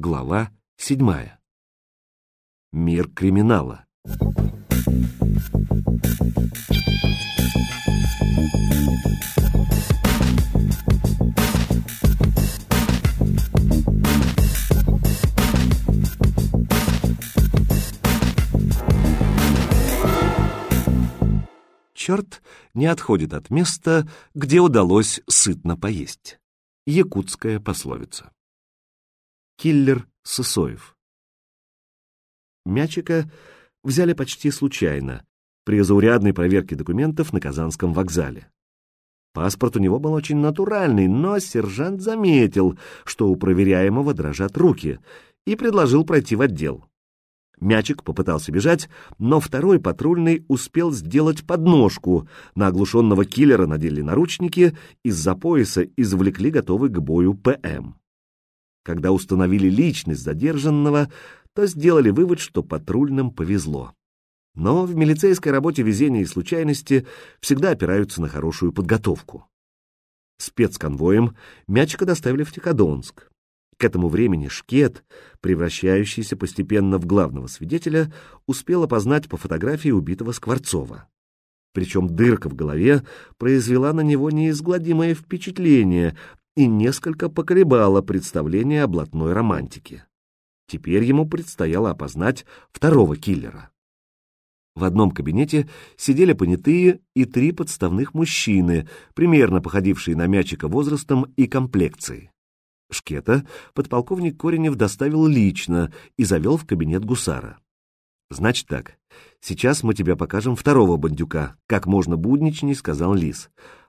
Глава седьмая. Мир криминала. Черт не отходит от места, где удалось сытно поесть. Якутская пословица. Киллер Сысоев. Мячика взяли почти случайно, при заурядной проверке документов на Казанском вокзале. Паспорт у него был очень натуральный, но сержант заметил, что у проверяемого дрожат руки, и предложил пройти в отдел. Мячик попытался бежать, но второй патрульный успел сделать подножку. На оглушенного киллера надели наручники, из-за пояса извлекли готовый к бою ПМ. Когда установили личность задержанного, то сделали вывод, что патрульным повезло. Но в милицейской работе везение и случайности всегда опираются на хорошую подготовку. Спецконвоем мячика доставили в Тикодонск. К этому времени Шкет, превращающийся постепенно в главного свидетеля, успел опознать по фотографии убитого Скворцова. Причем дырка в голове произвела на него неизгладимое впечатление и несколько поколебала представление о блатной романтике. Теперь ему предстояло опознать второго киллера. В одном кабинете сидели понятые и три подставных мужчины, примерно походившие на мячика возрастом и комплекцией. Шкета подполковник Коренев доставил лично и завел в кабинет гусара. «Значит так, сейчас мы тебе покажем второго бандюка», — как можно будничней сказал Лис.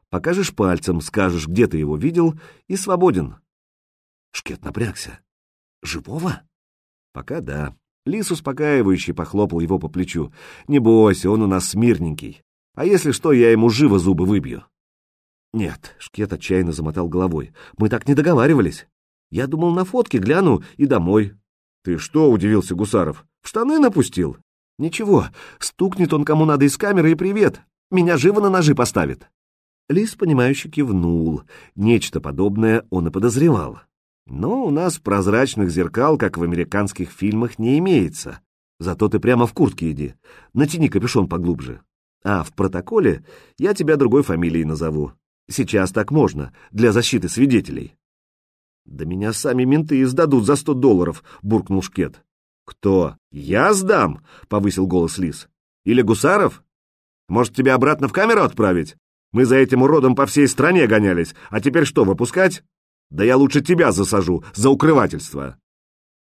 «Покажешь пальцем, скажешь, где ты его видел, и свободен». Шкет напрягся. «Живого?» «Пока да». Лис успокаивающий похлопал его по плечу. «Не бойся, он у нас смирненький. А если что, я ему живо зубы выбью». «Нет», — Шкет отчаянно замотал головой, — «мы так не договаривались. Я думал, на фотке гляну и домой». «Ты что?» — удивился Гусаров. «В штаны напустил?» «Ничего, стукнет он кому надо из камеры и привет. Меня живо на ножи поставит». Лис, понимающе кивнул. Нечто подобное он и подозревал. Но у нас прозрачных зеркал, как в американских фильмах, не имеется. Зато ты прямо в куртке иди. Натяни капюшон поглубже. А в протоколе я тебя другой фамилией назову. Сейчас так можно, для защиты свидетелей. Да меня сами менты издадут за сто долларов, буркнул Шкет. Кто? Я сдам, повысил голос Лис. Или Гусаров? Может, тебя обратно в камеру отправить? Мы за этим уродом по всей стране гонялись, а теперь что, выпускать? Да я лучше тебя засажу за укрывательство.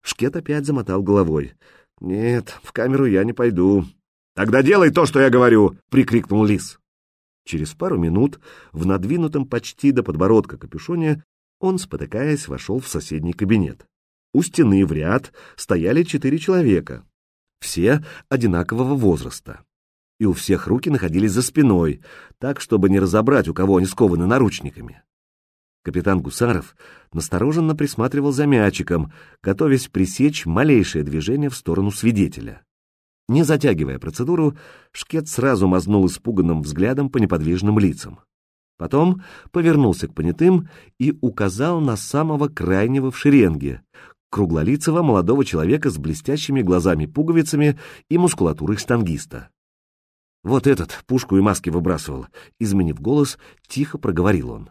Шкет опять замотал головой. Нет, в камеру я не пойду. Тогда делай то, что я говорю, прикрикнул Лис. Через пару минут в надвинутом почти до подбородка капюшоне он, спотыкаясь, вошел в соседний кабинет. У стены в ряд стояли четыре человека, все одинакового возраста. И у всех руки находились за спиной, так, чтобы не разобрать, у кого они скованы наручниками. Капитан Гусаров настороженно присматривал за мячиком, готовясь пресечь малейшее движение в сторону свидетеля. Не затягивая процедуру, Шкет сразу мазнул испуганным взглядом по неподвижным лицам. Потом повернулся к понятым и указал на самого крайнего в шеренге, круглолицего молодого человека с блестящими глазами-пуговицами и мускулатурой штангиста. Вот этот пушку и маски выбрасывал. Изменив голос, тихо проговорил он.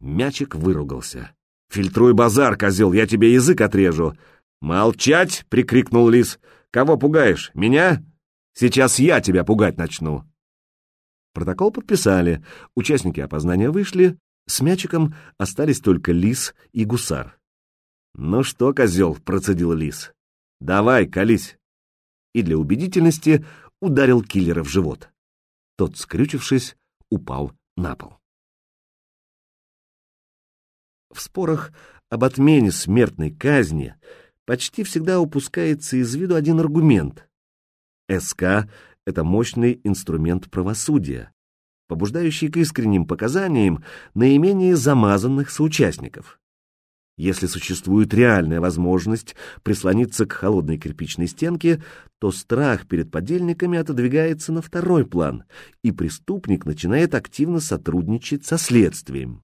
Мячик выругался. «Фильтруй базар, козел, я тебе язык отрежу!» «Молчать!» — прикрикнул лис. Кого пугаешь? Меня? Сейчас я тебя пугать начну. Протокол подписали, участники опознания вышли, с мячиком остались только лис и гусар. «Ну что, козел?» — процедил лис. «Давай, колись!» И для убедительности ударил киллера в живот. Тот, скрючившись, упал на пол. В спорах об отмене смертной казни почти всегда упускается из виду один аргумент. СК — это мощный инструмент правосудия, побуждающий к искренним показаниям наименее замазанных соучастников. Если существует реальная возможность прислониться к холодной кирпичной стенке, то страх перед подельниками отодвигается на второй план, и преступник начинает активно сотрудничать со следствием.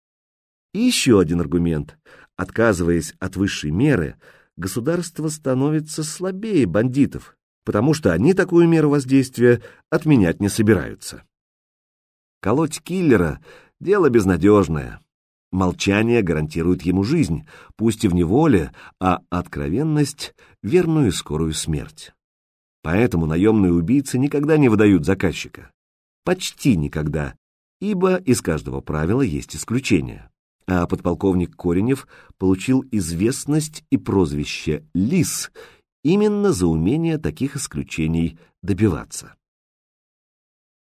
И еще один аргумент. Отказываясь от высшей меры, государство становится слабее бандитов, потому что они такую меру воздействия отменять не собираются. Колоть киллера — дело безнадежное. Молчание гарантирует ему жизнь, пусть и в неволе, а откровенность — верную и скорую смерть. Поэтому наемные убийцы никогда не выдают заказчика. Почти никогда, ибо из каждого правила есть исключение. А подполковник Коренев получил известность и прозвище «Лис» именно за умение таких исключений добиваться.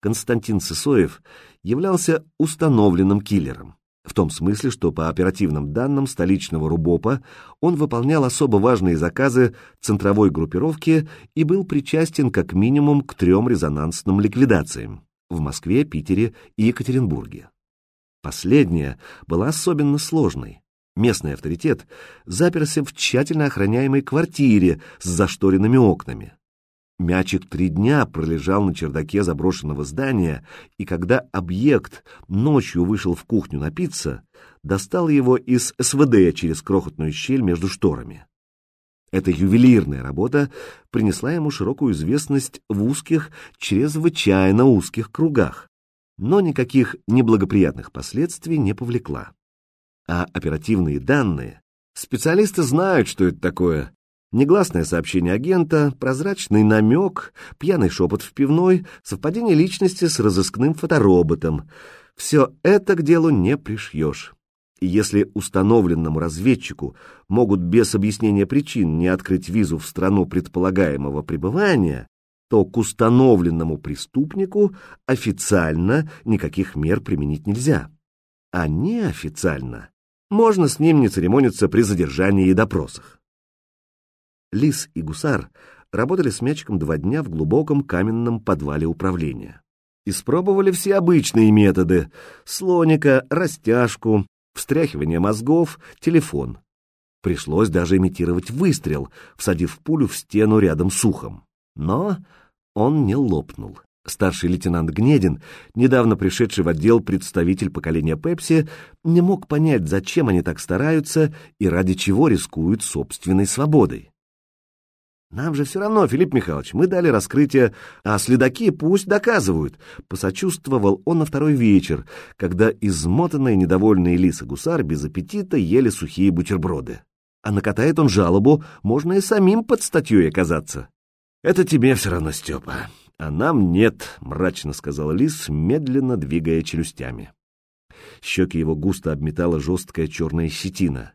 Константин Сысоев являлся установленным киллером, в том смысле, что по оперативным данным столичного РУБОПа он выполнял особо важные заказы центровой группировки и был причастен как минимум к трем резонансным ликвидациям в Москве, Питере и Екатеринбурге. Последняя была особенно сложной. Местный авторитет заперся в тщательно охраняемой квартире с зашторенными окнами. Мячик три дня пролежал на чердаке заброшенного здания, и когда объект ночью вышел в кухню напиться, достал его из СВД через крохотную щель между шторами. Эта ювелирная работа принесла ему широкую известность в узких, чрезвычайно узких кругах, но никаких неблагоприятных последствий не повлекла. А оперативные данные Специалисты знают, что это такое, Негласное сообщение агента, прозрачный намек, пьяный шепот в пивной, совпадение личности с разыскным фотороботом. Все это к делу не пришьешь. И если установленному разведчику могут без объяснения причин не открыть визу в страну предполагаемого пребывания, то к установленному преступнику официально никаких мер применить нельзя. А неофициально можно с ним не церемониться при задержании и допросах. Лис и Гусар работали с мячиком два дня в глубоком каменном подвале управления. Испробовали все обычные методы — слоника, растяжку, встряхивание мозгов, телефон. Пришлось даже имитировать выстрел, всадив пулю в стену рядом с ухом. Но он не лопнул. Старший лейтенант Гнедин, недавно пришедший в отдел представитель поколения Пепси, не мог понять, зачем они так стараются и ради чего рискуют собственной свободой. Нам же все равно, Филипп Михайлович, мы дали раскрытие, а следаки пусть доказывают. Посочувствовал он на второй вечер, когда измотанные недовольные лисы гусар без аппетита ели сухие бутерброды. А накатает он жалобу, можно и самим под статьей оказаться. Это тебе все равно, Степа. А нам нет, мрачно сказал лис, медленно двигая челюстями. Щеки его густо обметала жесткая черная щетина.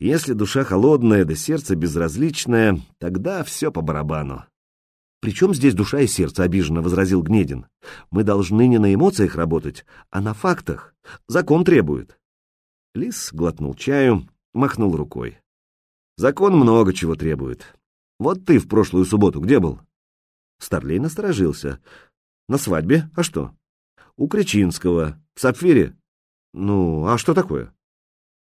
Если душа холодная, да сердце безразличное, тогда все по барабану. «Причем здесь душа и сердце?» — обиженно возразил Гнедин. «Мы должны не на эмоциях работать, а на фактах. Закон требует». Лис глотнул чаю, махнул рукой. «Закон много чего требует. Вот ты в прошлую субботу где был?» Старлей насторожился. «На свадьбе? А что?» «У Кричинского. В Сапфире?» «Ну, а что такое?»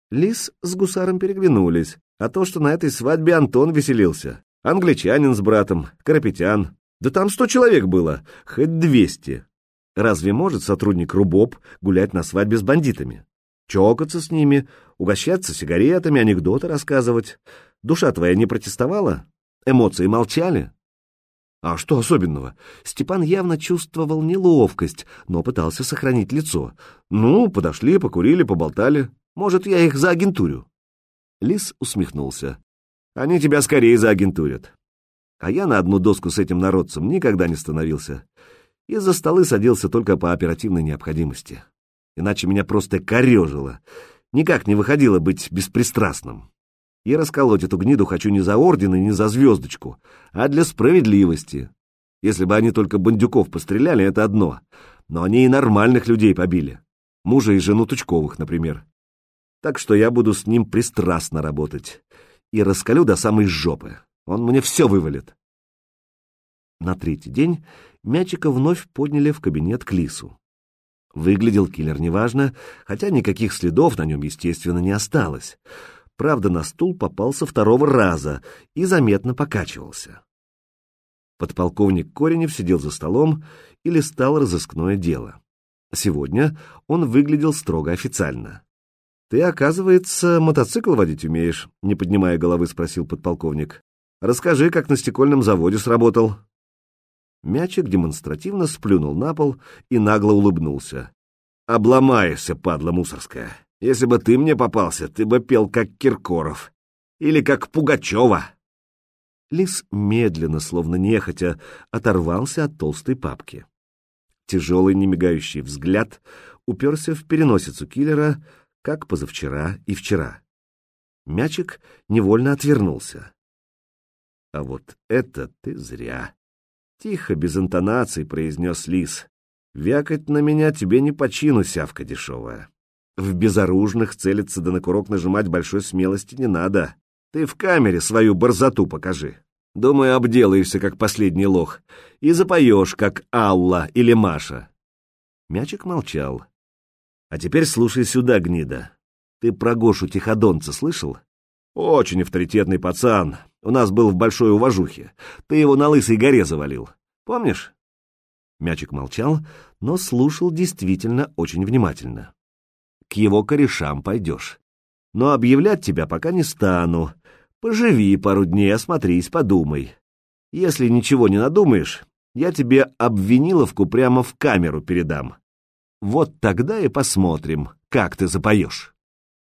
Лис с гусаром переглянулись, а то, что на этой свадьбе Антон веселился. Англичанин с братом, Карапетян. Да там сто человек было, хоть двести. Разве может сотрудник РУБОП гулять на свадьбе с бандитами? Чокаться с ними, угощаться сигаретами, анекдоты рассказывать. Душа твоя не протестовала? Эмоции молчали? А что особенного? Степан явно чувствовал неловкость, но пытался сохранить лицо. Ну, подошли, покурили, поболтали. Может, я их заагентурю?» Лис усмехнулся. «Они тебя скорее заагентурят. А я на одну доску с этим народцем никогда не становился. Из-за столы садился только по оперативной необходимости. Иначе меня просто корежило. Никак не выходило быть беспристрастным. И расколоть эту гниду хочу не за орден и не за звездочку, а для справедливости. Если бы они только бандюков постреляли, это одно. Но они и нормальных людей побили. Мужа и жену Тучковых, например так что я буду с ним пристрастно работать и раскалю до самой жопы. Он мне все вывалит. На третий день мячика вновь подняли в кабинет к Лису. Выглядел киллер неважно, хотя никаких следов на нем, естественно, не осталось. Правда, на стул попался второго раза и заметно покачивался. Подполковник Коренев сидел за столом и листал разыскное дело. Сегодня он выглядел строго официально. Ты, оказывается, мотоцикл водить умеешь, не поднимая головы, спросил подполковник. Расскажи, как на стекольном заводе сработал. Мячик демонстративно сплюнул на пол и нагло улыбнулся. «Обломаешься, падла мусорская. Если бы ты мне попался, ты бы пел, как Киркоров. Или как Пугачева». Лис медленно, словно нехотя, оторвался от толстой папки. Тяжелый, немигающий взгляд уперся в переносицу киллера, как позавчера и вчера. Мячик невольно отвернулся. А вот это ты зря. Тихо, без интонаций, произнес лис. Вякать на меня тебе не почину, сявка дешевая. В безоружных целиться да на курок нажимать большой смелости не надо. Ты в камере свою борзоту покажи. Думаю, обделаешься, как последний лох, и запоешь, как Алла или Маша. Мячик молчал. А теперь слушай сюда, гнида. Ты про Гошу Тиходонца слышал? Очень авторитетный пацан. У нас был в Большой Уважухе. Ты его на Лысой горе завалил. Помнишь? Мячик молчал, но слушал действительно очень внимательно. К его корешам пойдешь. Но объявлять тебя пока не стану. Поживи пару дней, осмотрись, подумай. Если ничего не надумаешь, я тебе обвиниловку прямо в камеру передам. Вот тогда и посмотрим, как ты запоешь.